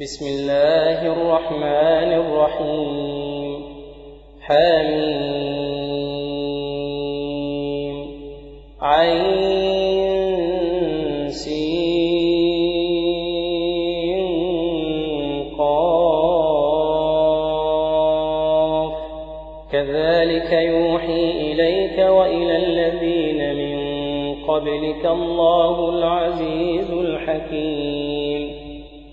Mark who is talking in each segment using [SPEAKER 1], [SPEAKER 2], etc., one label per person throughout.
[SPEAKER 1] بسم الله الرحمن الرحيم. حميم. عين كذلك يوحي إليك وإلى الذين من قبلك الله العزيز الحكيم.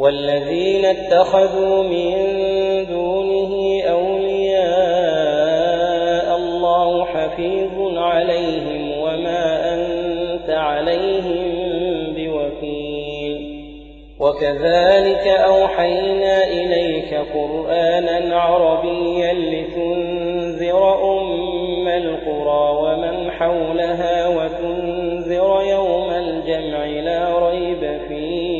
[SPEAKER 1] والذين اتخذوا من دونه أولياء الله حفيظ عليهم وما أنت عليهم بوكيل. وكذلك أوحينا إليك قرآنا عربيا لتنذر أم القرى ومن حولها وتنذر يوم الجمع لا ريب فيه.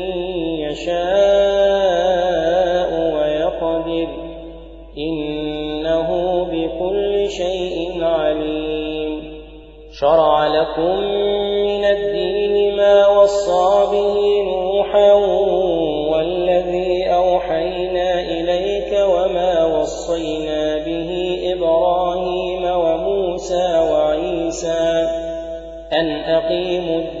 [SPEAKER 1] يشاء ويقدر إنه بكل شيء عليم. شرع لكم من الدين ما وصى به نوحا والذي أوحينا إليك وما وصينا به إبراهيم وموسى وعيسى أن أقيموا الدين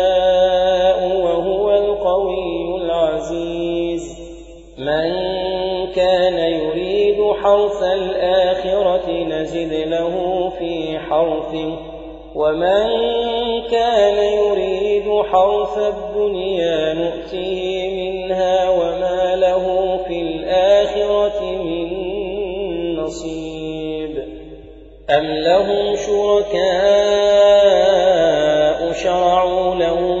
[SPEAKER 1] حرث الآخرة نزد له في حرثه. ومن كان يريد حرث الدنيا نؤته منها وما له في الآخرة من نصيب. أم لهم شركاء شرعوا لهم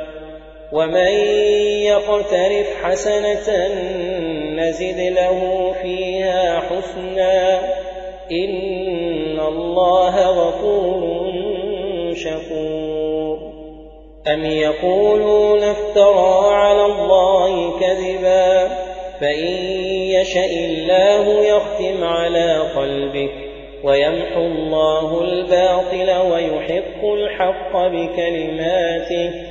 [SPEAKER 1] ومن يقترف حسنة نزد له فيها حسنا. إن الله غفور شكور. أم يقولون افترى على الله كذبا؟ فإن يشأ الله يختم على قلبك ويمحو الله الباطل ويحق الحق بكلماته.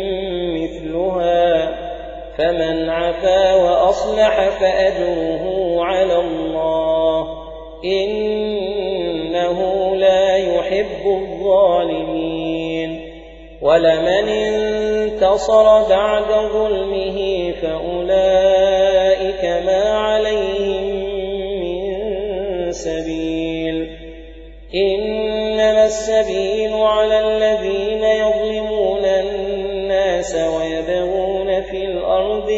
[SPEAKER 1] فمن عفا وأصلح فأجره على الله. إنه لا يحب الظالمين. ولمن انتصر بعد ظلمه فأولئك ما عليهم من سبيل. إنما السبيل على الذين يظلمون الناس الأرض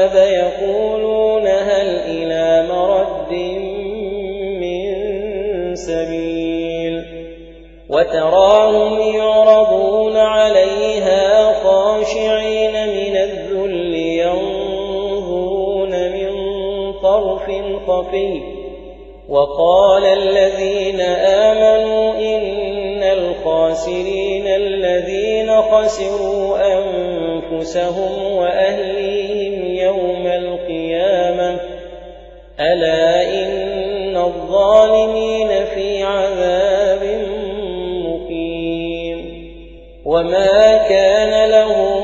[SPEAKER 1] العذاب يقولون هل إلى مرد من سبيل وتراهم يعرضون عليها خاشعين من الذل ينظرون من طرف خفي وقال الذين آمنوا إن الخاسرين الذين خسروا أنفسهم وأهليهم ألا إن الظالمين في عذاب مقيم وما كان لهم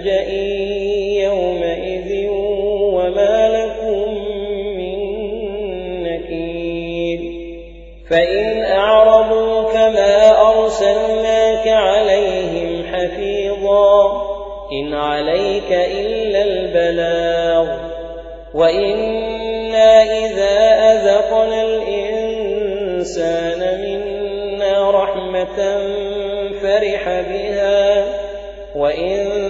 [SPEAKER 1] ملجأ يومئذ وما لكم من نكير. فإن أعرضوا فما أرسلناك عليهم حفيظا إن عليك إلا البلاغ. وإنا إذا أذقنا الإنسان منا رحمة فرح بها وإن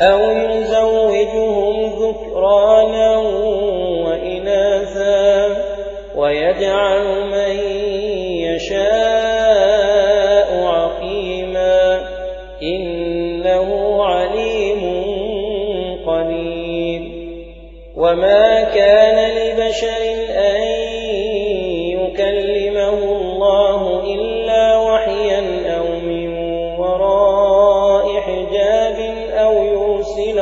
[SPEAKER 1] أو يزوجهم ذكرانا وإناثا ويجعل من يشاء عقيما إنه عليم قدير وما كان لبشر